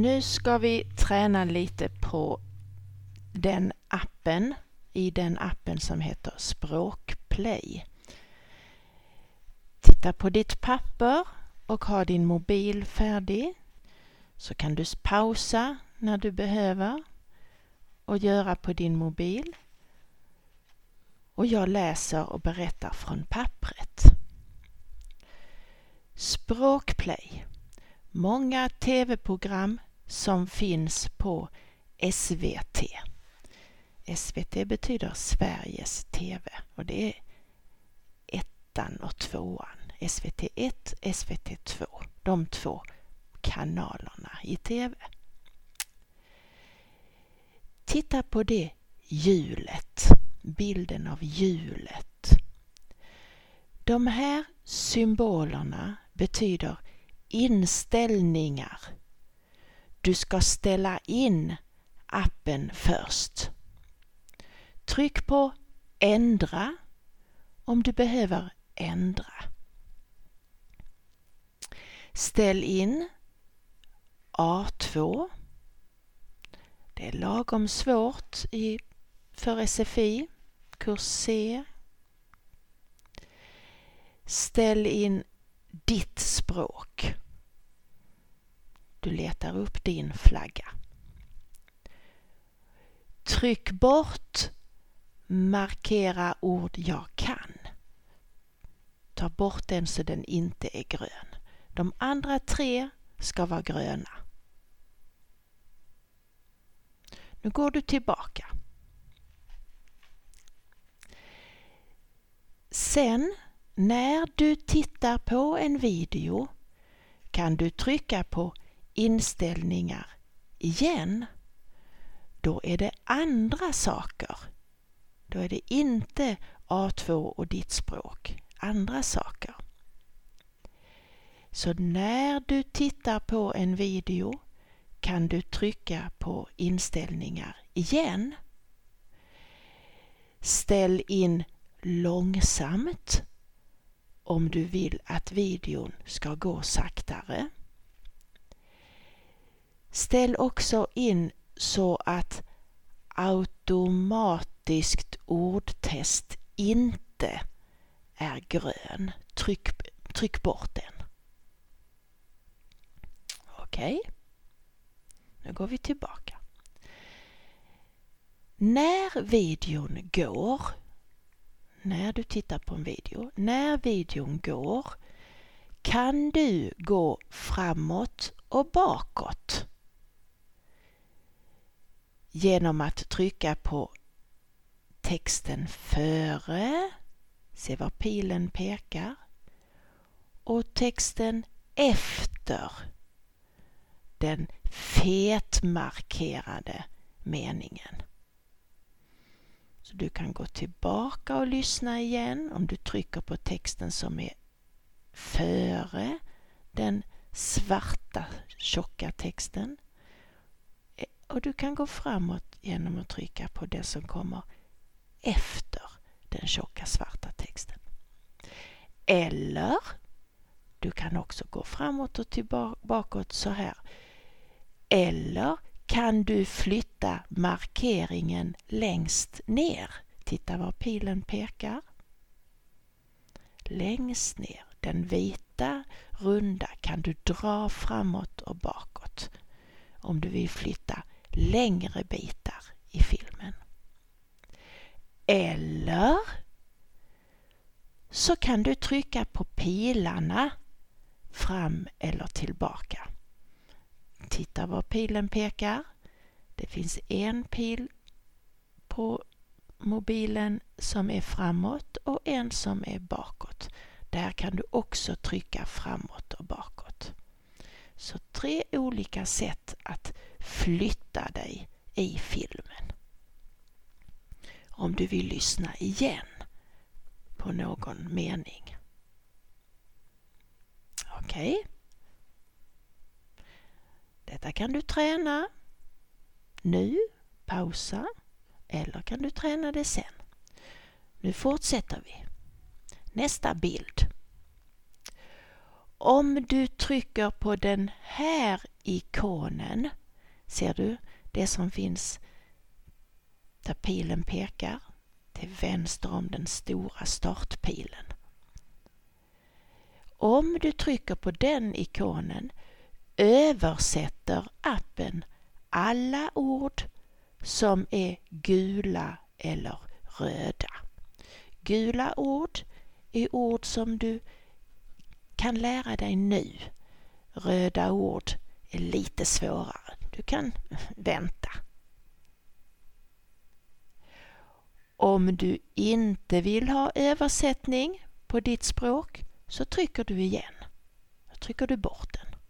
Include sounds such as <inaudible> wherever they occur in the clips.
Nu ska vi träna lite på den appen, i den appen som heter Språkplay. Titta på ditt papper och ha din mobil färdig så kan du pausa när du behöver och göra på din mobil. Och jag läser och berättar från pappret. Språkplay. Många tv-program som finns på SVT. SVT betyder Sveriges TV och det är ettan och tvåan. SVT 1, SVT 2. De två kanalerna i TV. Titta på det hjulet, bilden av hjulet. De här symbolerna betyder inställningar. Du ska ställa in appen först. Tryck på ändra om du behöver ändra. Ställ in A2. Det är lagom svårt i, för SFI, kurs C. Ställ in ditt språk. Du letar upp din flagga. Tryck bort Markera ord jag kan. Ta bort den så den inte är grön. De andra tre ska vara gröna. Nu går du tillbaka. Sen när du tittar på en video kan du trycka på inställningar igen. Då är det andra saker. Då är det inte A2 och ditt språk. Andra saker. Så när du tittar på en video kan du trycka på inställningar igen. Ställ in långsamt om du vill att videon ska gå saktare. Ställ också in så att automatiskt ordtest inte är grön. Tryck, tryck bort den. Okej. Okay. Nu går vi tillbaka. När videon går, när du tittar på en video, när videon går kan du gå framåt och bakåt genom att trycka på texten före, se var pilen pekar, och texten efter den fetmarkerade meningen. Så du kan gå tillbaka och lyssna igen om du trycker på texten som är före den svarta tjocka texten. Och du kan gå framåt genom att trycka på det som kommer efter den tjocka svarta texten. Eller du kan också gå framåt och tillbaka så här. Eller kan du flytta markeringen längst ner? Titta var pilen pekar. Längst ner, den vita runda kan du dra framåt och bakåt om du vill flytta längre bitar i filmen. Eller så kan du trycka på pilarna fram eller tillbaka. Titta var pilen pekar. Det finns en pil på mobilen som är framåt och en som är bakåt. Där kan du också trycka framåt och bakåt. Så tre olika sätt att flytta dig i filmen. Om du vill lyssna igen på någon mening. Okej. Okay. Detta kan du träna nu, pausa eller kan du träna det sen. Nu fortsätter vi. Nästa bild. Om du trycker på den här ikonen, ser du det som finns där pilen pekar till vänster om den stora startpilen. Om du trycker på den ikonen översätter appen alla ord som är gula eller röda. Gula ord är ord som du kan lära dig nu. Röda ord är lite svårare. Du kan <laughs> vänta. Om du inte vill ha översättning på ditt språk så trycker du igen. Då trycker du bort den.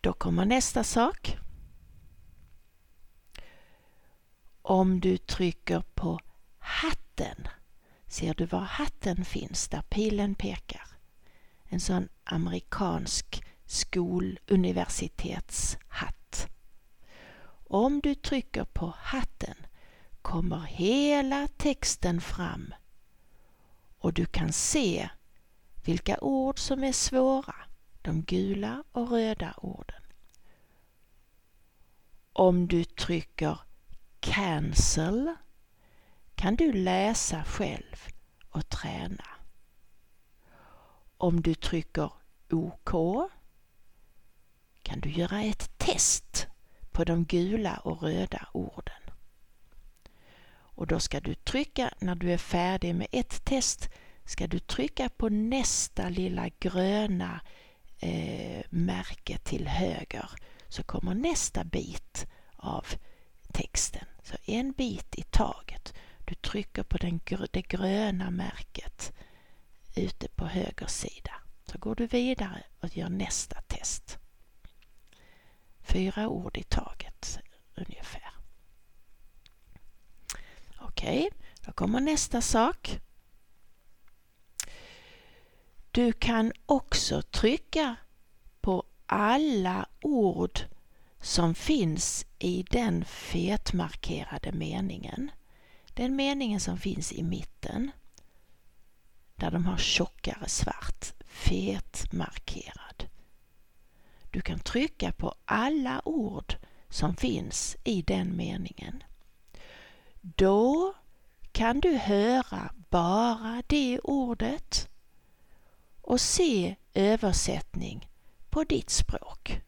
Då kommer nästa sak. Om du trycker på hatten, ser du var hatten finns där pilen pekar? En sån amerikansk skoluniversitetshatt. Om du trycker på hatten kommer hela texten fram och du kan se vilka ord som är svåra, de gula och röda orden. Om du trycker cancel kan du läsa själv och träna. Om du trycker OK kan du göra ett test på de gula och röda orden. Och då ska du trycka, när du är färdig med ett test, ska du trycka på nästa lilla gröna eh, märke till höger så kommer nästa bit av texten. Så en bit i taget. Du trycker på den, det gröna märket ute på höger sida. Så går du vidare och gör nästa test. Fyra ord i taget ungefär. Okej, okay, då kommer nästa sak. Du kan också trycka på alla ord som finns i den fetmarkerade meningen. Den meningen som finns i mitten där de har tjockare svart, fetmarkerad. Du kan trycka på alla ord som finns i den meningen. Då kan du höra bara det ordet och se översättning på ditt språk.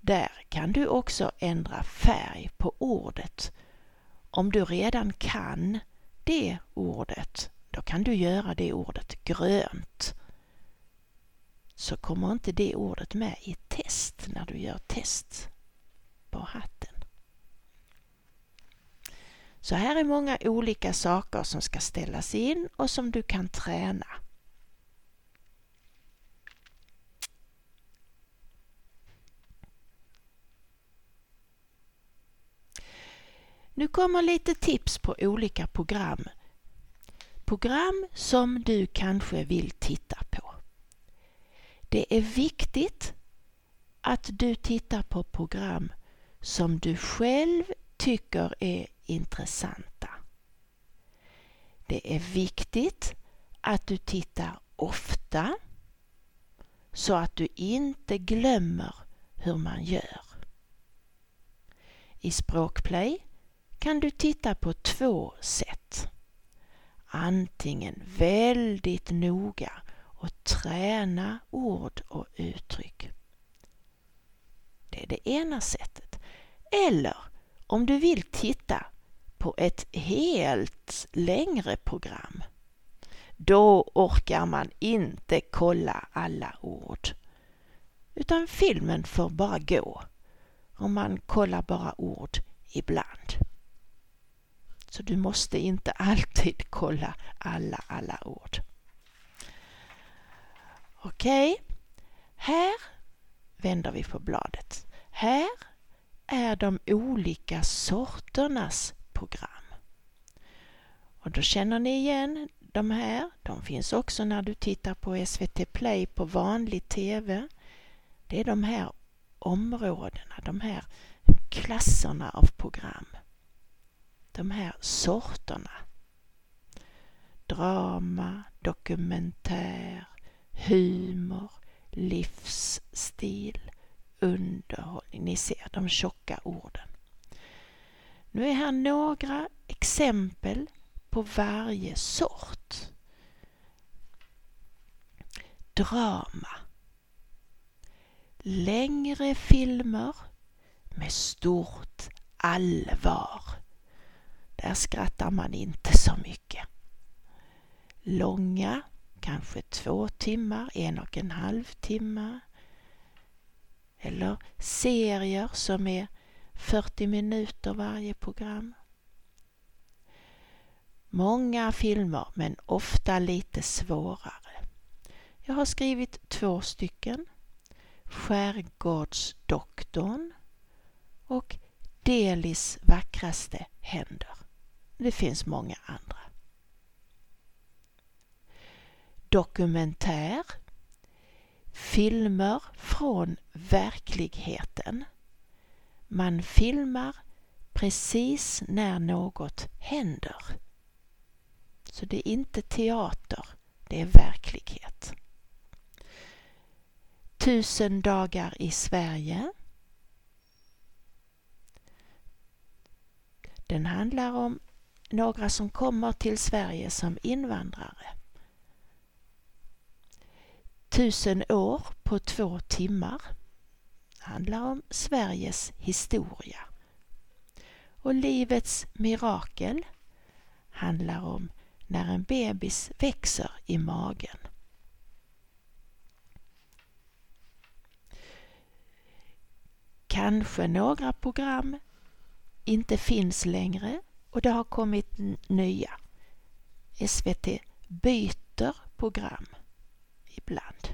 Där kan du också ändra färg på ordet. Om du redan kan det ordet, då kan du göra det ordet grönt. Så kommer inte det ordet med i test när du gör test på hatten. Så här är många olika saker som ska ställas in och som du kan träna. Nu kommer lite tips på olika program. Program som du kanske vill titta på. Det är viktigt att du tittar på program som du själv tycker är intressanta. Det är viktigt att du tittar ofta så att du inte glömmer hur man gör. I Språkplay kan du titta på två sätt. Antingen väldigt noga och träna ord och uttryck. Det är det ena sättet. Eller om du vill titta på ett helt längre program. Då orkar man inte kolla alla ord. Utan filmen får bara gå. Och man kollar bara ord ibland. Så du måste inte alltid kolla alla, alla ord. Okej, okay. här vänder vi på bladet. Här är de olika sorternas program. Och då känner ni igen de här. De finns också när du tittar på SVT Play på vanlig TV. Det är de här områdena, de här klasserna av program de här sorterna. Drama, dokumentär, humor, livsstil, underhållning. Ni ser de tjocka orden. Nu är här några exempel på varje sort. Drama. Längre filmer med stort allvar. Där skrattar man inte så mycket. Långa, kanske två timmar, en och en halv timme. Eller serier som är 40 minuter varje program. Många filmer men ofta lite svårare. Jag har skrivit två stycken. Skärgårdsdoktorn och Delis vackraste händer. Det finns många andra. Dokumentär. Filmer från verkligheten. Man filmar precis när något händer. Så det är inte teater, det är verklighet. Tusen dagar i Sverige. Den handlar om några som kommer till Sverige som invandrare. Tusen år på två timmar handlar om Sveriges historia. Och livets mirakel handlar om när en bebis växer i magen. Kanske några program inte finns längre och det har kommit nya. SVT byter program ibland.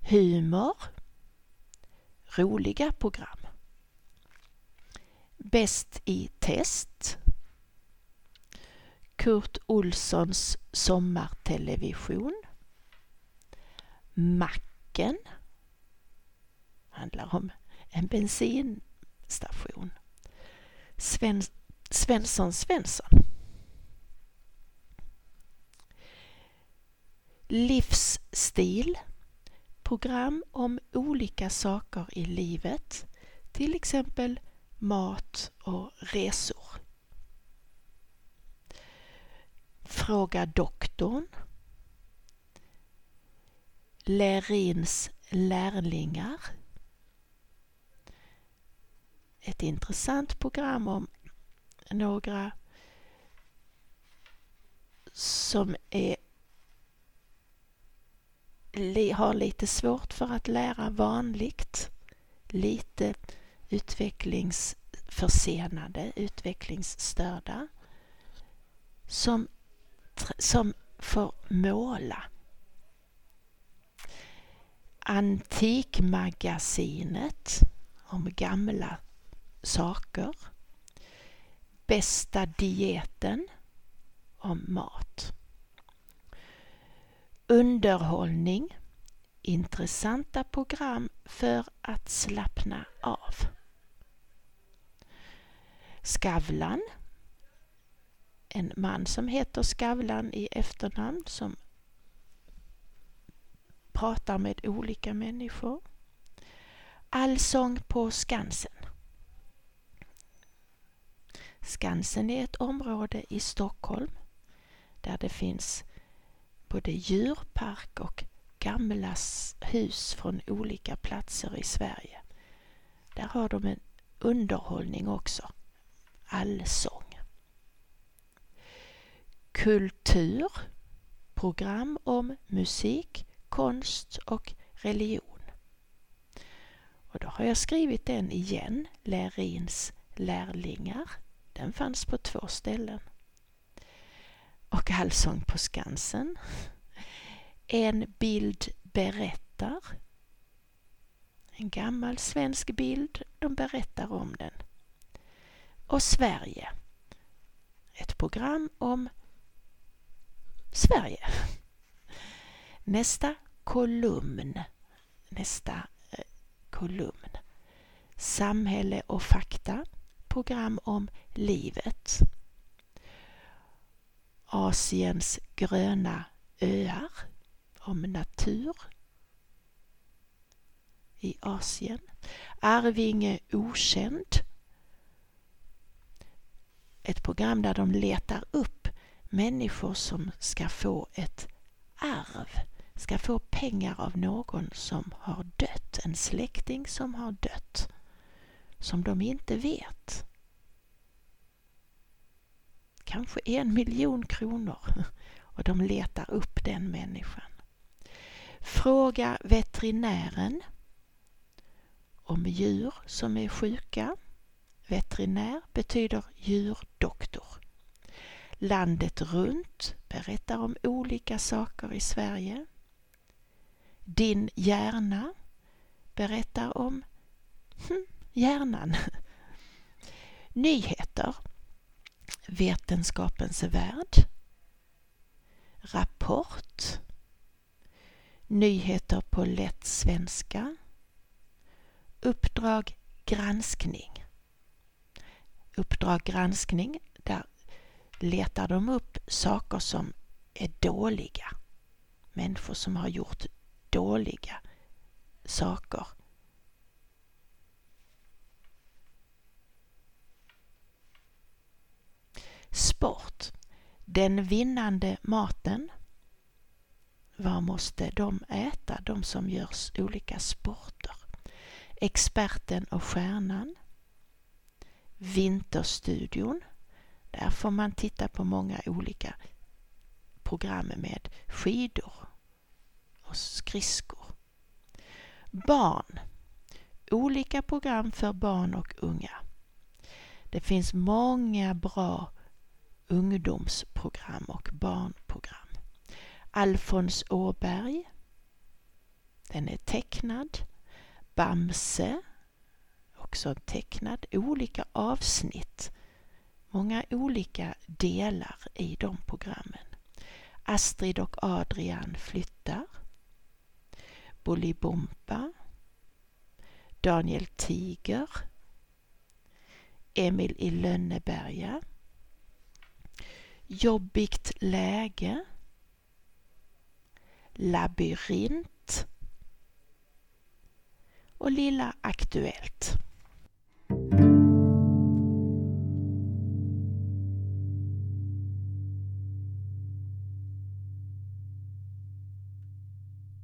Humor, roliga program. Bäst i test. Kurt Olssons sommartelevision. Macken handlar om en bensinstation. Sven, Svensson Svensson. Livsstil. Program om olika saker i livet. Till exempel mat och resor. Fråga doktorn. Lerins lärlingar ett intressant program om några som är, har lite svårt för att lära vanligt, lite utvecklingsförsenade, utvecklingsstörda, som, som får måla. Antikmagasinet om gamla saker. Bästa dieten om mat. Underhållning. Intressanta program för att slappna av. Skavlan. En man som heter Skavlan i efternamn som pratar med olika människor. Allsång på Skansen. Skansen är ett område i Stockholm där det finns både djurpark och gamla hus från olika platser i Sverige. Där har de en underhållning också, allsång. Kultur, program om musik, konst och religion. Och då har jag skrivit den igen, Lerins lärlingar den fanns på två ställen. Och Allsång på Skansen. En bild berättar. En gammal svensk bild, de berättar om den. Och Sverige. Ett program om Sverige. Nästa kolumn. Nästa eh, kolumn. Samhälle och fakta program om livet. Asiens gröna öar, om natur i Asien. Arvinge okänd. Ett program där de letar upp människor som ska få ett arv, ska få pengar av någon som har dött, en släkting som har dött, som de inte vet. Kanske en miljon kronor <laughs> och de letar upp den människan. Fråga veterinären om djur som är sjuka. Veterinär betyder djurdoktor. Landet runt berättar om olika saker i Sverige. Din hjärna berättar om hm, hjärnan. <laughs> Nyheter. Vetenskapens värld. Rapport. Nyheter på lätt svenska. Uppdrag granskning. Uppdrag granskning, där letar de upp saker som är dåliga. Människor som har gjort dåliga saker. Sport. Den vinnande maten. Vad måste de äta, de som gör olika sporter? Experten och stjärnan. Vinterstudion. Där får man titta på många olika program med skidor och skridskor. Barn. Olika program för barn och unga. Det finns många bra ungdomsprogram och barnprogram. Alfons Åberg. Den är tecknad. Bamse, också tecknad, olika avsnitt, många olika delar i de programmen. Astrid och Adrian flyttar, Bolibompa, Daniel Tiger, Emil i Lönneberga, Jobbigt läge, Labyrint, och Lilla Aktuellt.